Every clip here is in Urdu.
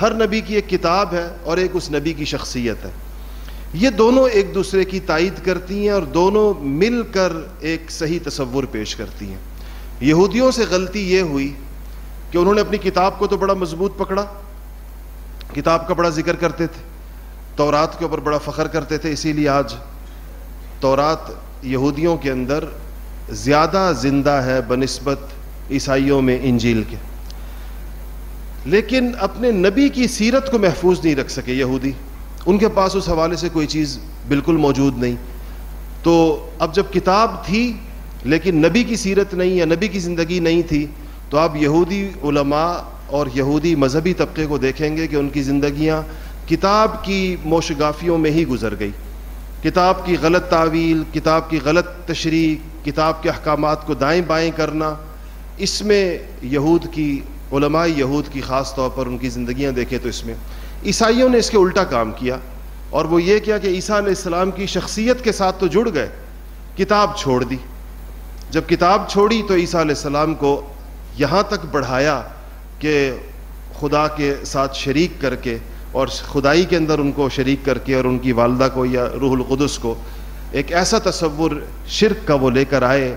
ہر نبی کی ایک کتاب ہے اور ایک اس نبی کی شخصیت ہے۔ یہ دونوں ایک دوسرے کی تائید کرتی ہیں اور دونوں مل کر ایک صحیح تصور پیش کرتی ہیں۔ یہودیوں سے غلطی یہ ہوئی کہ انہوں نے اپنی کتاب کو تو بڑا مضبوط پکڑا، کتاب کا بڑا ذکر کرتے تھے، تورات کے اوپر بڑا فخر کرتے تھے، اسی لیے آج تورات یہودیوں کے اندر زیادہ زندہ ہے بنسبت عیسائیوں میں انجیل کے۔ لیکن اپنے نبی کی سیرت کو محفوظ نہیں رکھ سکے یہودی۔ ان کے پاس اس حوالے سے کوئی چیز بالکل موجود نہیں۔ تو اب جب کتاب تھی، لیکن نبی کی سیرت نہیں یا نبی کی زندگی نہیں تھی، تو آپ یہودی علماء اور یہودی مذہبی طبقے کو دیکھیں گے کہ ان کی زندگیاں کتاب کی موشگافیوں میں ہی گزر گئی۔ کتاب کی غلط تعویل، کتاب کی غلط تشریح، کتاب کے احکامات کو دائیں بائیں کرنا، اس میں یہود کی علماء یہود کی خاص طور پر ان کی زندگیاں دیکھیں تو اس میں۔ عیسائیوں نے اس کے الٹا کام کیا اور وہ یہ کیا کہ عیسیٰ علیہ السلام کی شخصیت کے ساتھ تو جڑ گئے۔ کتاب چھوڑ دی۔ جب کتاب چھوڑی تو عیسیٰ علیہ السلام کو یہاں تک بڑھایا کہ خدا کے ساتھ شریک کر کے اور خدائی کے اندر ان کو شریک کر کے اور ان کی والدہ کو یا روح القدس کو ایک ایسا تصور شرک کا وہ لے کر آئے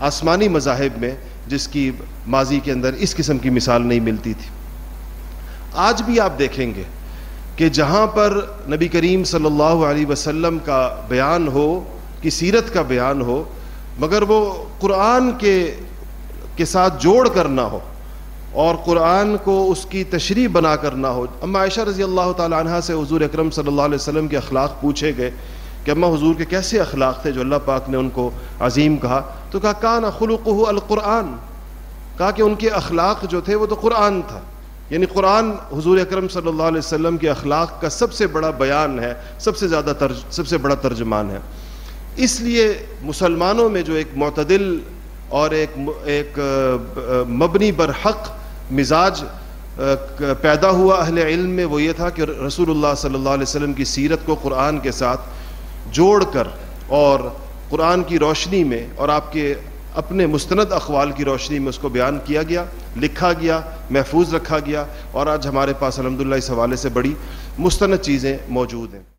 آسمانی مذاہب میں جس کی ماضی کے اندر اس قسم کی مثال نہیں ملتی تھی۔ آج بھی آپ دیکھیں گے کہ جہاں پر نبی کریم صلی اللہ علیہ وسلم کا بیان ہو، کی سیرت کا بیان ہو، مگر وہ قرآن کے کے ساتھ جوڑ کر نہ ہو اور قرآن کو اس کی تشریح بنا کر نہ ہو۔ اما عائشہ رضی اللہ تعالیٰ عنہ سے حضور اکرم صلی اللہ علیہ وسلم کے اخلاق پوچھے گئے کہ اما حضور کے کیسے اخلاق تھے جو اللہ پاک نے ان کو عظیم کہا؟ تو کہا کان خلق القرآن. کہا کہ ان کے اخلاق جو تھے وہ تو قرآن تھا۔ یعنی قرآن حضور اکرم صلی اللہ علیہ وسلم کے اخلاق کا سب سے بڑا بیان ہے، سب سے زیادہ ترج سب سے بڑا ترجمان ہے۔ اس لیے مسلمانوں میں جو ایک معتدل اور ایک ایک مبنی برحق مزاج پیدا ہوا اہل علم میں وہ یہ تھا کہ رسول اللہ صلی اللہ علیہ وسلم کی سیرت کو قرآن کے ساتھ جوڑ کر اور قرآن کی روشنی میں اور آپ کے اپنے مستند اقوال کی روشنی میں اس کو بیان کیا گیا، لکھا گیا، محفوظ رکھا گیا اور آج ہمارے پاس الحمدللہ اس حوالے سے بڑی مستند چیزیں موجود ہیں۔